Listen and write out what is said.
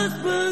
husband.